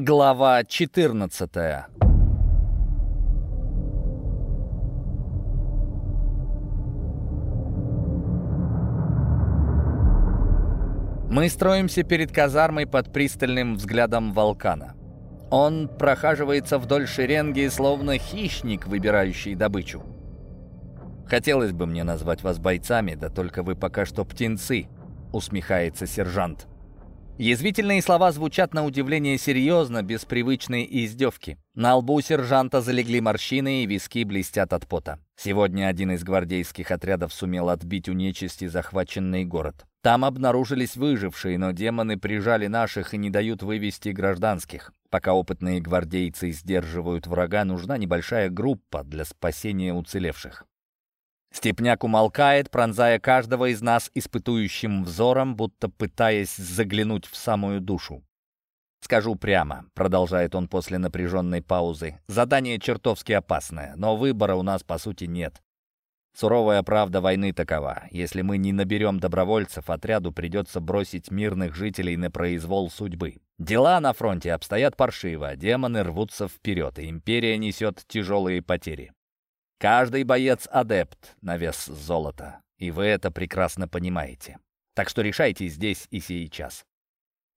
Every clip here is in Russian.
Глава 14 Мы строимся перед казармой под пристальным взглядом волкана. Он прохаживается вдоль шеренги, словно хищник, выбирающий добычу. «Хотелось бы мне назвать вас бойцами, да только вы пока что птенцы», — усмехается сержант. Язвительные слова звучат на удивление серьезно, без привычной издевки. На лбу сержанта залегли морщины и виски блестят от пота. Сегодня один из гвардейских отрядов сумел отбить у нечисти захваченный город. Там обнаружились выжившие, но демоны прижали наших и не дают вывести гражданских. Пока опытные гвардейцы сдерживают врага, нужна небольшая группа для спасения уцелевших. Степняк умолкает, пронзая каждого из нас испытующим взором, будто пытаясь заглянуть в самую душу. «Скажу прямо», — продолжает он после напряженной паузы, «задание чертовски опасное, но выбора у нас, по сути, нет. Суровая правда войны такова. Если мы не наберем добровольцев, отряду придется бросить мирных жителей на произвол судьбы. Дела на фронте обстоят паршиво, демоны рвутся вперед, и империя несет тяжелые потери. Каждый боец адепт на вес золота, и вы это прекрасно понимаете. Так что решайте здесь и сейчас.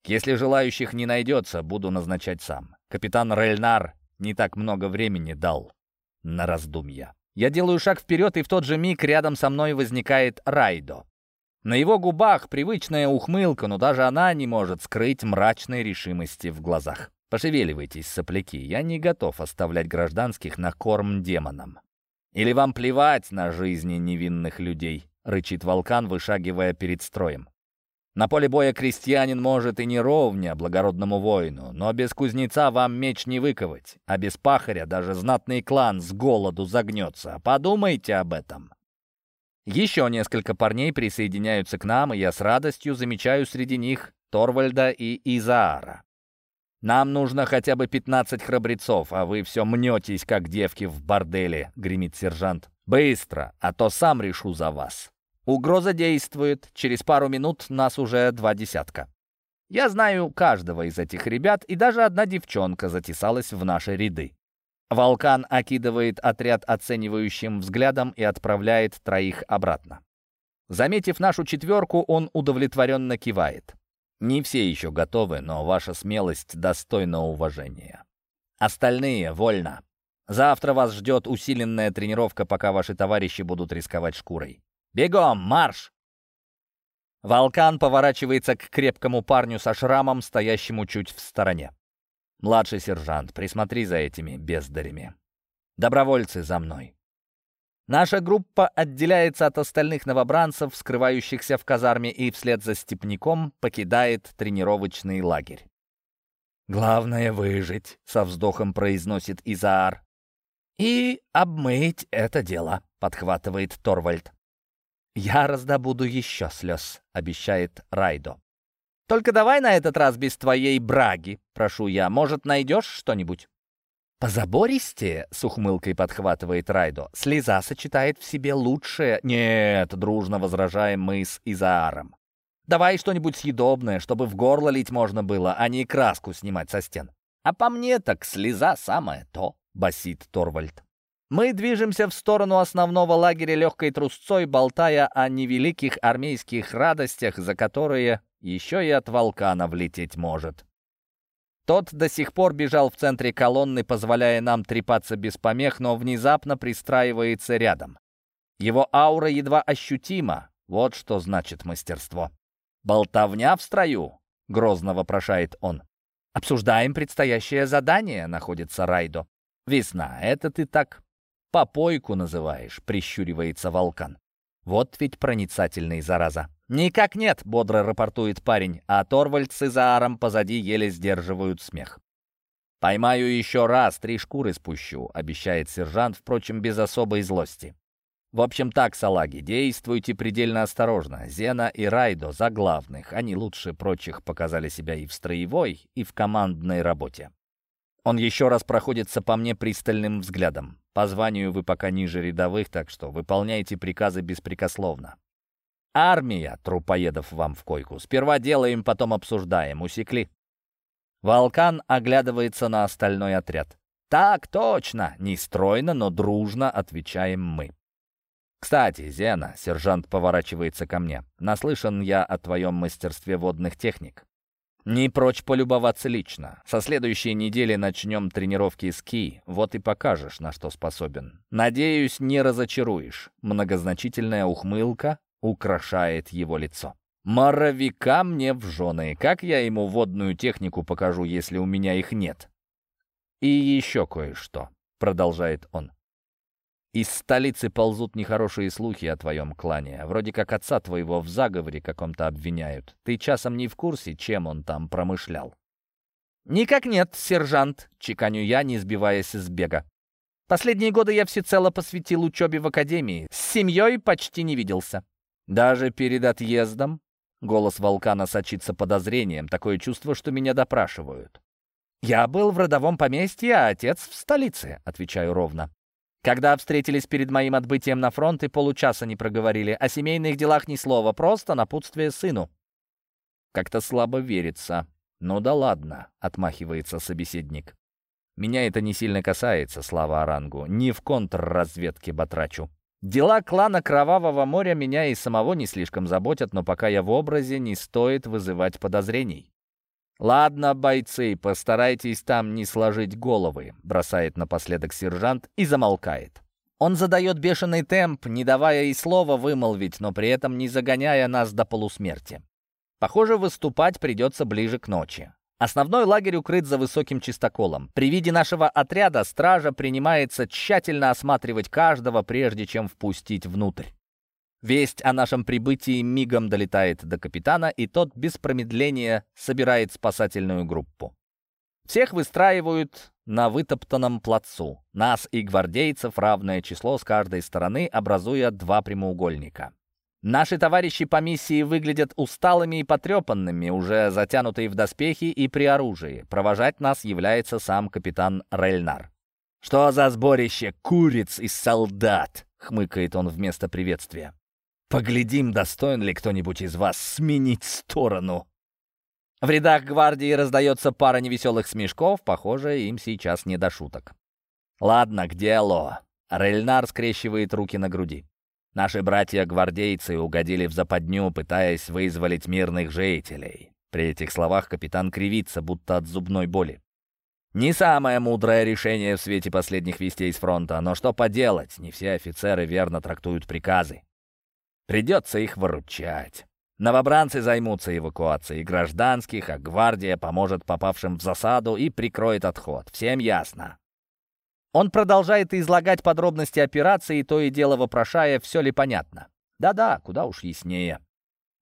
Если желающих не найдется, буду назначать сам. Капитан Рельнар не так много времени дал на раздумья. Я делаю шаг вперед, и в тот же миг рядом со мной возникает Райдо. На его губах привычная ухмылка, но даже она не может скрыть мрачной решимости в глазах. Пошевеливайтесь, сопляки, я не готов оставлять гражданских на корм демонам. «Или вам плевать на жизни невинных людей?» — рычит волкан, вышагивая перед строем. «На поле боя крестьянин может и не ровня благородному воину, но без кузнеца вам меч не выковать, а без пахаря даже знатный клан с голоду загнется. Подумайте об этом». Еще несколько парней присоединяются к нам, и я с радостью замечаю среди них Торвальда и Изаара. «Нам нужно хотя бы 15 храбрецов, а вы все мнетесь, как девки в борделе», — гремит сержант. «Быстро, а то сам решу за вас». Угроза действует. Через пару минут нас уже два десятка. Я знаю каждого из этих ребят, и даже одна девчонка затесалась в наши ряды. Волкан окидывает отряд оценивающим взглядом и отправляет троих обратно. Заметив нашу четверку, он удовлетворенно кивает. Не все еще готовы, но ваша смелость достойна уважения. Остальные вольно. Завтра вас ждет усиленная тренировка, пока ваши товарищи будут рисковать шкурой. Бегом, марш!» Волкан поворачивается к крепкому парню со шрамом, стоящему чуть в стороне. «Младший сержант, присмотри за этими бездарями. Добровольцы за мной». Наша группа отделяется от остальных новобранцев, скрывающихся в казарме, и вслед за степняком покидает тренировочный лагерь. «Главное — выжить», — со вздохом произносит Изаар. «И обмыть это дело», — подхватывает Торвальд. «Я раздобуду еще слез», — обещает Райдо. «Только давай на этот раз без твоей браги, прошу я. Может, найдешь что-нибудь?» «Позабористее?» — с ухмылкой подхватывает Райдо. «Слеза сочетает в себе лучшее...» «Нет», — дружно возражаем мы с Изааром. «Давай что-нибудь съедобное, чтобы в горло лить можно было, а не краску снимать со стен». «А по мне так слеза самое то», — басит Торвальд. Мы движемся в сторону основного лагеря легкой трусцой, болтая о невеликих армейских радостях, за которые еще и от волкана влететь может. Тот до сих пор бежал в центре колонны, позволяя нам трепаться без помех, но внезапно пристраивается рядом. Его аура едва ощутима. Вот что значит мастерство. «Болтовня в строю?» — грозно вопрошает он. «Обсуждаем предстоящее задание», — находится Райдо. «Весна, это ты так попойку называешь», — прищуривается Волкан. «Вот ведь проницательный, зараза». «Никак нет», — бодро рапортует парень, а Торвальд с Изааром позади еле сдерживают смех. «Поймаю еще раз, три шкуры спущу», — обещает сержант, впрочем, без особой злости. «В общем так, салаги, действуйте предельно осторожно. Зена и Райдо за главных. Они лучше прочих показали себя и в строевой, и в командной работе». Он еще раз проходится по мне пристальным взглядом. По званию вы пока ниже рядовых, так что выполняйте приказы беспрекословно. Армия трупоедов вам в койку. Сперва делаем, потом обсуждаем. Усекли? Волкан оглядывается на остальной отряд. «Так точно!» — не стройно, но дружно отвечаем мы. «Кстати, Зена», — сержант поворачивается ко мне, — «наслышан я о твоем мастерстве водных техник. Не прочь полюбоваться лично. Со следующей недели начнем тренировки ски, вот и покажешь, на что способен. Надеюсь, не разочаруешь». Многозначительная ухмылка украшает его лицо. «Моровика мне в жены. Как я ему водную технику покажу, если у меня их нет?» «И еще кое-что», — продолжает он. Из столицы ползут нехорошие слухи о твоем клане. Вроде как отца твоего в заговоре каком-то обвиняют. Ты часом не в курсе, чем он там промышлял?» «Никак нет, сержант», — чеканю я, не сбиваясь с бега. «Последние годы я всецело посвятил учебе в академии. С семьей почти не виделся». «Даже перед отъездом?» Голос Волкана сочится подозрением. Такое чувство, что меня допрашивают. «Я был в родовом поместье, а отец в столице», — отвечаю ровно. Когда встретились перед моим отбытием на фронт и получаса не проговорили, о семейных делах ни слова, просто напутствие сыну. Как-то слабо верится. «Ну да ладно», — отмахивается собеседник. «Меня это не сильно касается, слава Орангу. Не в контрразведке батрачу. Дела клана Кровавого моря меня и самого не слишком заботят, но пока я в образе, не стоит вызывать подозрений. «Ладно, бойцы, постарайтесь там не сложить головы», — бросает напоследок сержант и замолкает. Он задает бешеный темп, не давая и слова вымолвить, но при этом не загоняя нас до полусмерти. Похоже, выступать придется ближе к ночи. Основной лагерь укрыт за высоким чистоколом. При виде нашего отряда стража принимается тщательно осматривать каждого, прежде чем впустить внутрь. Весть о нашем прибытии мигом долетает до капитана, и тот без промедления собирает спасательную группу. Всех выстраивают на вытоптанном плацу. Нас и гвардейцев равное число с каждой стороны, образуя два прямоугольника. Наши товарищи по миссии выглядят усталыми и потрепанными, уже затянутые в доспехи и при оружии. Провожать нас является сам капитан Рельнар. «Что за сборище куриц и солдат?» — хмыкает он вместо приветствия. Поглядим, достоин ли кто-нибудь из вас сменить сторону. В рядах гвардии раздается пара невеселых смешков, похоже, им сейчас не до шуток. Ладно, к делу. Рельнар скрещивает руки на груди. Наши братья-гвардейцы угодили в западню, пытаясь вызволить мирных жителей. При этих словах капитан кривится, будто от зубной боли. Не самое мудрое решение в свете последних вестей с фронта, но что поделать, не все офицеры верно трактуют приказы. Придется их выручать. Новобранцы займутся эвакуацией гражданских, а гвардия поможет попавшим в засаду и прикроет отход. Всем ясно. Он продолжает излагать подробности операции, то и дело вопрошая, все ли понятно. Да-да, куда уж яснее.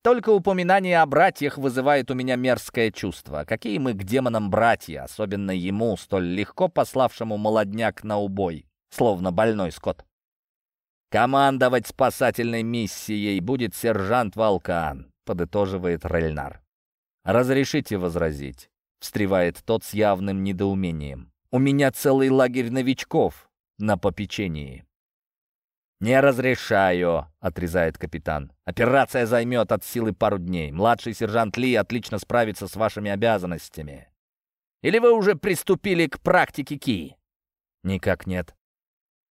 Только упоминание о братьях вызывает у меня мерзкое чувство. Какие мы к демонам братья, особенно ему, столь легко пославшему молодняк на убой, словно больной скот. «Командовать спасательной миссией будет сержант Волкан», — подытоживает Рельнар. «Разрешите возразить», — встревает тот с явным недоумением. «У меня целый лагерь новичков на попечении». «Не разрешаю», — отрезает капитан. «Операция займет от силы пару дней. Младший сержант Ли отлично справится с вашими обязанностями. Или вы уже приступили к практике Ки?» «Никак нет»,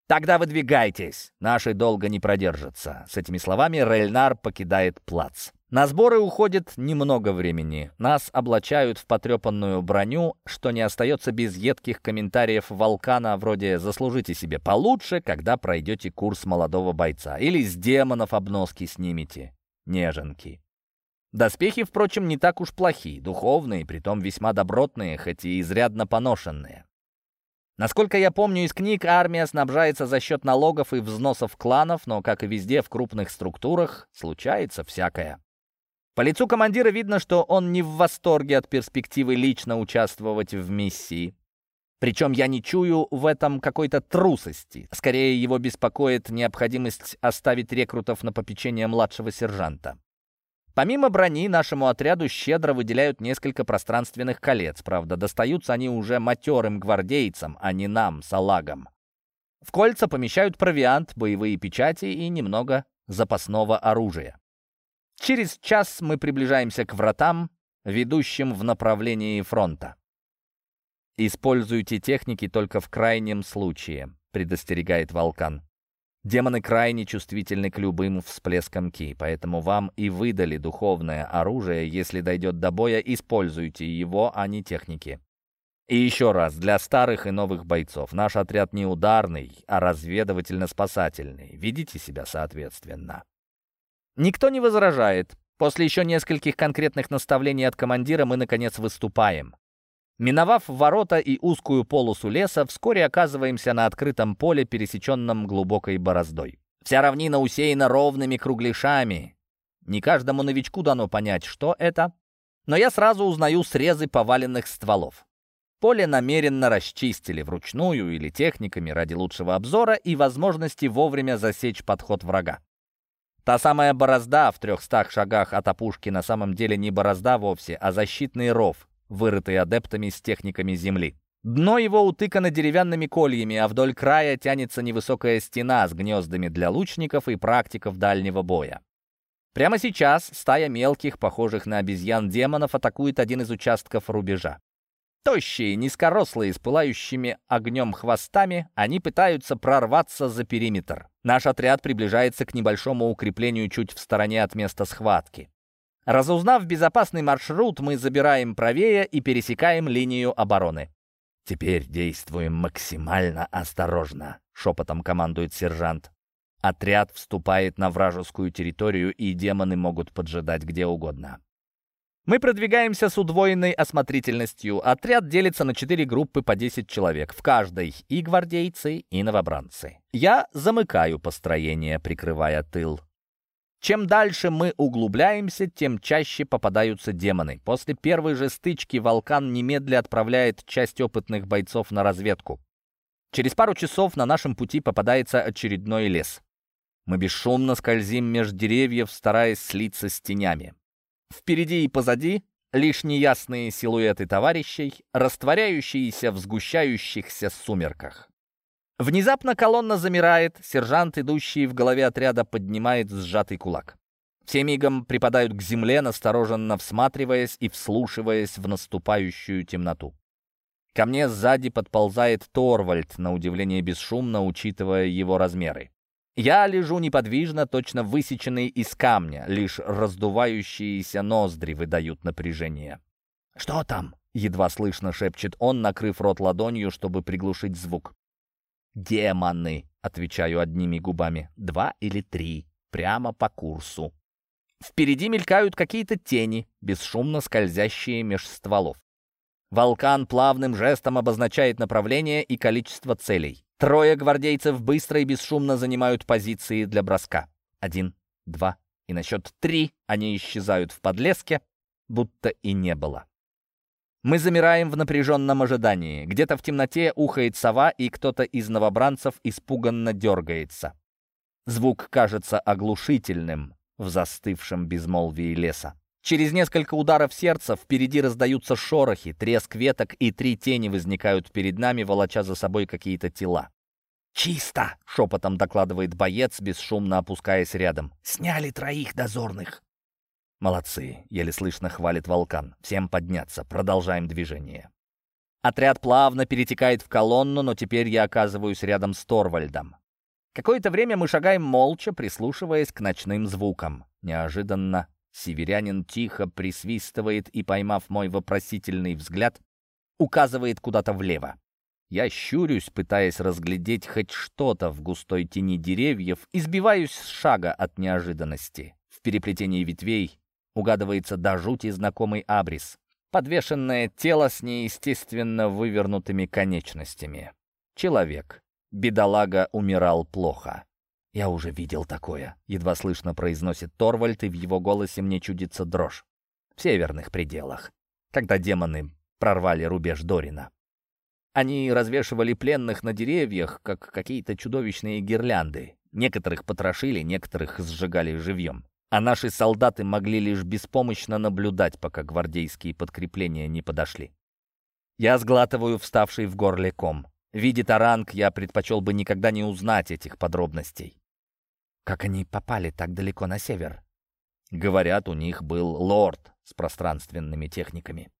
«Тогда выдвигайтесь! Наши долго не продержатся!» С этими словами Рельнар покидает плац. На сборы уходит немного времени. Нас облачают в потрепанную броню, что не остается без едких комментариев Волкана вроде «заслужите себе получше, когда пройдете курс молодого бойца» или «с демонов обноски снимете». Неженки. Доспехи, впрочем, не так уж плохи, духовные, притом весьма добротные, хоть и изрядно поношенные. Насколько я помню из книг, армия снабжается за счет налогов и взносов кланов, но, как и везде в крупных структурах, случается всякое. По лицу командира видно, что он не в восторге от перспективы лично участвовать в миссии. Причем я не чую в этом какой-то трусости. Скорее, его беспокоит необходимость оставить рекрутов на попечение младшего сержанта. Помимо брони, нашему отряду щедро выделяют несколько пространственных колец. Правда, достаются они уже матерым гвардейцам, а не нам, салагам. В кольца помещают провиант, боевые печати и немного запасного оружия. Через час мы приближаемся к вратам, ведущим в направлении фронта. «Используйте техники только в крайнем случае», — предостерегает Волкан. Демоны крайне чувствительны к любым всплескам ки, поэтому вам и выдали духовное оружие. Если дойдет до боя, используйте его, а не техники. И еще раз, для старых и новых бойцов, наш отряд не ударный, а разведывательно-спасательный. Ведите себя соответственно. Никто не возражает. После еще нескольких конкретных наставлений от командира мы, наконец, выступаем. Миновав ворота и узкую полосу леса, вскоре оказываемся на открытом поле, пересеченном глубокой бороздой. Вся равнина усеяна ровными кругляшами. Не каждому новичку дано понять, что это, но я сразу узнаю срезы поваленных стволов. Поле намеренно расчистили вручную или техниками ради лучшего обзора и возможности вовремя засечь подход врага. Та самая борозда в трехстах шагах от опушки на самом деле не борозда вовсе, а защитный ров, вырытый адептами с техниками земли. Дно его утыкано деревянными кольями, а вдоль края тянется невысокая стена с гнездами для лучников и практиков дальнего боя. Прямо сейчас стая мелких, похожих на обезьян демонов, атакует один из участков рубежа. Тощие, низкорослые, с пылающими огнем хвостами, они пытаются прорваться за периметр. Наш отряд приближается к небольшому укреплению чуть в стороне от места схватки. Разузнав безопасный маршрут, мы забираем правее и пересекаем линию обороны. «Теперь действуем максимально осторожно», — шепотом командует сержант. Отряд вступает на вражескую территорию, и демоны могут поджидать где угодно. Мы продвигаемся с удвоенной осмотрительностью. Отряд делится на четыре группы по 10 человек. В каждой и гвардейцы, и новобранцы. Я замыкаю построение, прикрывая тыл. Чем дальше мы углубляемся, тем чаще попадаются демоны. После первой же стычки Волкан немедля отправляет часть опытных бойцов на разведку. Через пару часов на нашем пути попадается очередной лес. Мы бесшумно скользим меж деревьев, стараясь слиться с тенями. Впереди и позади лишь неясные силуэты товарищей, растворяющиеся в сгущающихся сумерках. Внезапно колонна замирает, сержант, идущий в голове отряда, поднимает сжатый кулак. Все мигом припадают к земле, настороженно всматриваясь и вслушиваясь в наступающую темноту. Ко мне сзади подползает Торвальд, на удивление бесшумно, учитывая его размеры. Я лежу неподвижно, точно высеченный из камня, лишь раздувающиеся ноздри выдают напряжение. «Что там?» — едва слышно шепчет он, накрыв рот ладонью, чтобы приглушить звук. «Демоны», — отвечаю одними губами, — «два или три, прямо по курсу». Впереди мелькают какие-то тени, бесшумно скользящие меж стволов. Волкан плавным жестом обозначает направление и количество целей. Трое гвардейцев быстро и бесшумно занимают позиции для броска. Один, два, и на счет три они исчезают в подлеске, будто и не было. Мы замираем в напряженном ожидании. Где-то в темноте ухает сова, и кто-то из новобранцев испуганно дергается. Звук кажется оглушительным в застывшем безмолвии леса. Через несколько ударов сердца впереди раздаются шорохи, треск веток, и три тени возникают перед нами, волоча за собой какие-то тела. «Чисто!» — шепотом докладывает боец, бесшумно опускаясь рядом. «Сняли троих дозорных!» «Молодцы!» — еле слышно хвалит Волкан. «Всем подняться, продолжаем движение». Отряд плавно перетекает в колонну, но теперь я оказываюсь рядом с Торвальдом. Какое-то время мы шагаем молча, прислушиваясь к ночным звукам. Неожиданно северянин тихо присвистывает и, поймав мой вопросительный взгляд, указывает куда-то влево. Я щурюсь, пытаясь разглядеть хоть что-то в густой тени деревьев, и сбиваюсь с шага от неожиданности. В переплетении ветвей угадывается до жути знакомый абрис. Подвешенное тело с неестественно вывернутыми конечностями. Человек. Бедолага умирал плохо. «Я уже видел такое», — едва слышно произносит Торвальд, и в его голосе мне чудится дрожь. В северных пределах, когда демоны прорвали рубеж Дорина. Они развешивали пленных на деревьях, как какие-то чудовищные гирлянды. Некоторых потрошили, некоторых сжигали живьем а наши солдаты могли лишь беспомощно наблюдать, пока гвардейские подкрепления не подошли. Я сглатываю вставший в горле ком. Видя таранг, я предпочел бы никогда не узнать этих подробностей. Как они попали так далеко на север? Говорят, у них был лорд с пространственными техниками.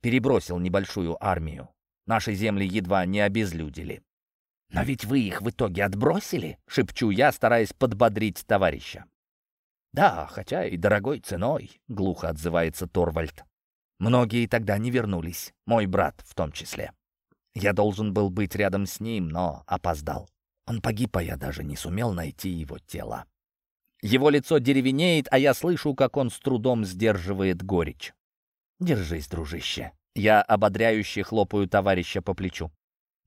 Перебросил небольшую армию. Наши земли едва не обезлюдили. «Но ведь вы их в итоге отбросили?» — шепчу я, стараясь подбодрить товарища. «Да, хотя и дорогой ценой», — глухо отзывается Торвальд. «Многие тогда не вернулись, мой брат в том числе. Я должен был быть рядом с ним, но опоздал. Он погиб, а я даже не сумел найти его тело. Его лицо деревенеет, а я слышу, как он с трудом сдерживает горечь. «Держись, дружище». Я ободряюще хлопаю товарища по плечу.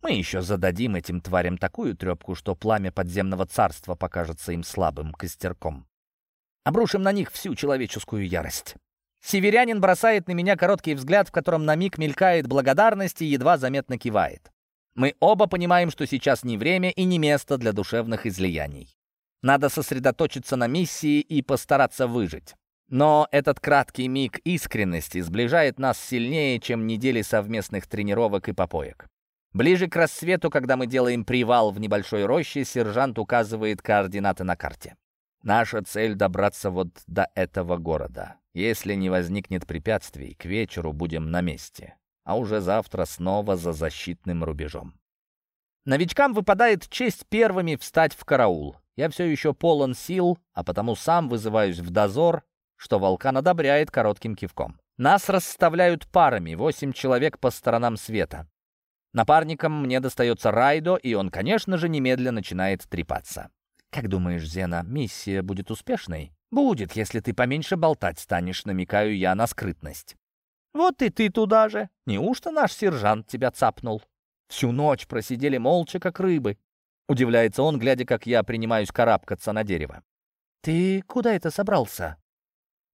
Мы еще зададим этим тварям такую трепку, что пламя подземного царства покажется им слабым костерком. Обрушим на них всю человеческую ярость. Северянин бросает на меня короткий взгляд, в котором на миг мелькает благодарность и едва заметно кивает. Мы оба понимаем, что сейчас не время и не место для душевных излияний. Надо сосредоточиться на миссии и постараться выжить. Но этот краткий миг искренности сближает нас сильнее, чем недели совместных тренировок и попоек. Ближе к рассвету, когда мы делаем привал в небольшой роще, сержант указывает координаты на карте. Наша цель — добраться вот до этого города. Если не возникнет препятствий, к вечеру будем на месте. А уже завтра снова за защитным рубежом. Новичкам выпадает честь первыми встать в караул. Я все еще полон сил, а потому сам вызываюсь в дозор, что Волкан одобряет коротким кивком. Нас расставляют парами, восемь человек по сторонам света. Напарником мне достается Райдо, и он, конечно же, немедленно начинает трепаться. «Как думаешь, Зена, миссия будет успешной?» «Будет, если ты поменьше болтать станешь», — намекаю я на скрытность. «Вот и ты туда же. Неужто наш сержант тебя цапнул?» Всю ночь просидели молча, как рыбы. Удивляется он, глядя, как я принимаюсь карабкаться на дерево. «Ты куда это собрался?»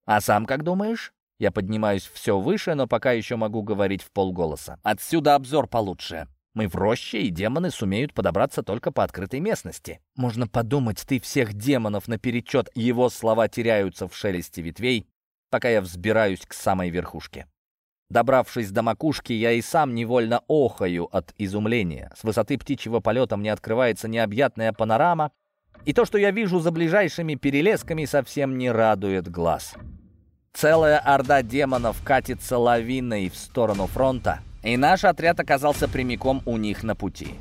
«А сам как думаешь?» Я поднимаюсь все выше, но пока еще могу говорить в полголоса. «Отсюда обзор получше. Мы в роще, и демоны сумеют подобраться только по открытой местности. Можно подумать, ты всех демонов наперечет. Его слова теряются в шелесте ветвей, пока я взбираюсь к самой верхушке. Добравшись до макушки, я и сам невольно охаю от изумления. С высоты птичьего полета мне открывается необъятная панорама, и то, что я вижу за ближайшими перелесками, совсем не радует глаз. Целая орда демонов катится лавиной в сторону фронта, и наш отряд оказался прямиком у них на пути.